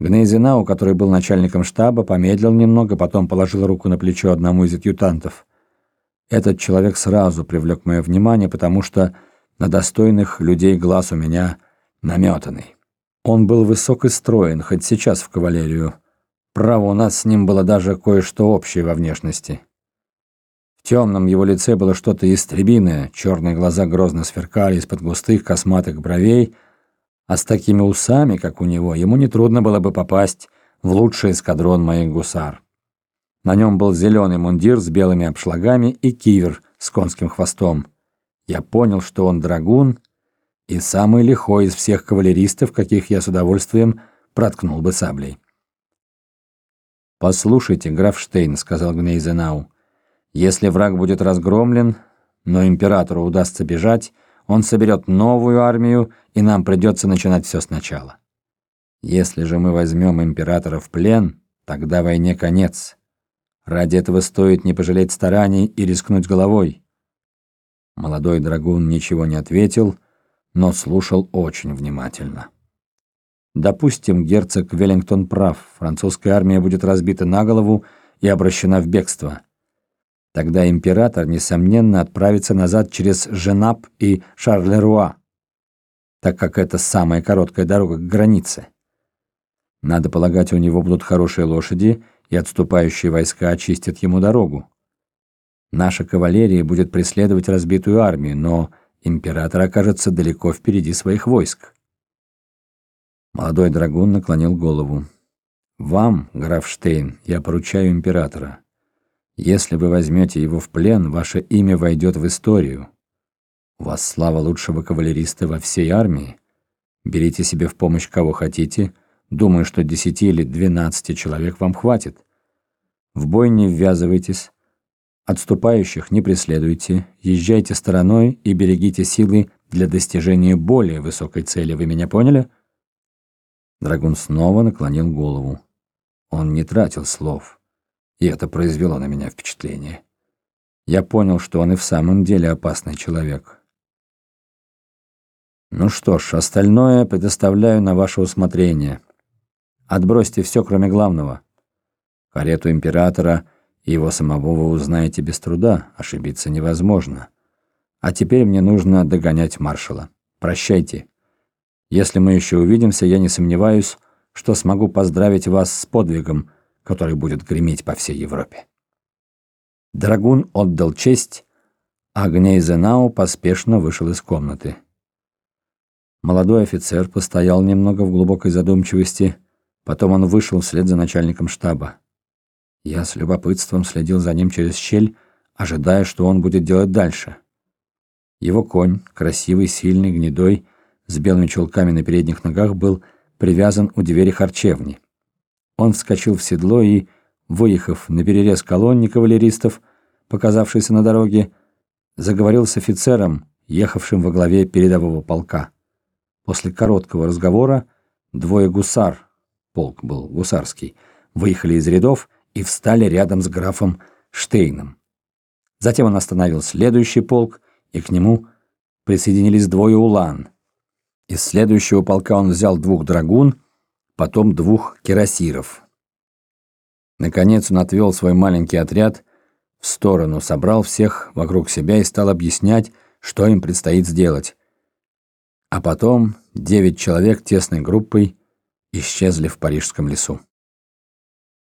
Гнейзенау, который был начальником штаба, помедлил немного, потом положил руку на плечо одному из адъютантов. Этот человек сразу привлек мое внимание, потому что на достойных людей глаз у меня наметанный. Он был высок и строен, хоть сейчас в кавалерию. Право, у нас с ним было даже кое-что общее во внешности. В темном его лице было что-то истребиное, черные глаза грозно сверкали из-под густых косматых бровей, а с такими усами, как у него, ему нетрудно было бы попасть в лучший эскадрон моих гусар. На нем был зеленый мундир с белыми обшлагами и кивер с конским хвостом. Я понял, что он драгун и самый лихой из всех кавалеристов, каких я с удовольствием проткнул бы саблей. «Послушайте, граф Штейн», — сказал Гнейзенау, — «если враг будет разгромлен, но императору удастся бежать, он соберет новую армию, и нам придется начинать все сначала. Если же мы возьмем императора в плен, тогда войне конец. Ради этого стоит не пожалеть стараний и рискнуть головой». Молодой драгун ничего не ответил, но слушал очень внимательно. Допустим, герцог Веллингтон прав, французская армия будет разбита на голову и обращена в бегство. Тогда император, несомненно, отправится назад через Женап и Шарлеруа, так как это самая короткая дорога к границе. Надо полагать, у него будут хорошие лошади, и отступающие войска очистят ему дорогу. Наша кавалерия будет преследовать разбитую армию, но император окажется далеко впереди своих войск. Молодой драгун наклонил голову. «Вам, граф Штейн, я поручаю императора. Если вы возьмете его в плен, ваше имя войдет в историю. У вас слава лучшего кавалериста во всей армии. Берите себе в помощь кого хотите. Думаю, что десяти или двенадцати человек вам хватит. В бой не ввязывайтесь. Отступающих не преследуйте. Езжайте стороной и берегите силы для достижения более высокой цели. Вы меня поняли?» Драгун снова наклонил голову. Он не тратил слов, и это произвело на меня впечатление. Я понял, что он и в самом деле опасный человек. Ну что ж, остальное предоставляю на ваше усмотрение. Отбросьте все, кроме главного. Карету императора и его самого вы узнаете без труда, ошибиться невозможно. А теперь мне нужно догонять маршала. Прощайте. Если мы еще увидимся, я не сомневаюсь, что смогу поздравить вас с подвигом, который будет греметь по всей Европе. Драгун отдал честь, а Гнейзенау поспешно вышел из комнаты. Молодой офицер постоял немного в глубокой задумчивости, потом он вышел вслед за начальником штаба. Я с любопытством следил за ним через щель, ожидая, что он будет делать дальше. Его конь, красивый, сильный, гнедой, с белыми чулками на передних ногах был привязан у двери харчевни. Он вскочил в седло и, выехав на перерез колонне кавалеристов, показавшейся на дороге, заговорил с офицером, ехавшим во главе передового полка. После короткого разговора двое гусар, полк был гусарский, выехали из рядов и встали рядом с графом Штейном. Затем он остановил следующий полк, и к нему присоединились двое улан – из следующего полка он взял двух драгун, потом двух кирасиров. Наконец он отвел свой маленький отряд в сторону, собрал всех вокруг себя и стал объяснять, что им предстоит сделать. А потом девять человек тесной группой исчезли в парижском лесу.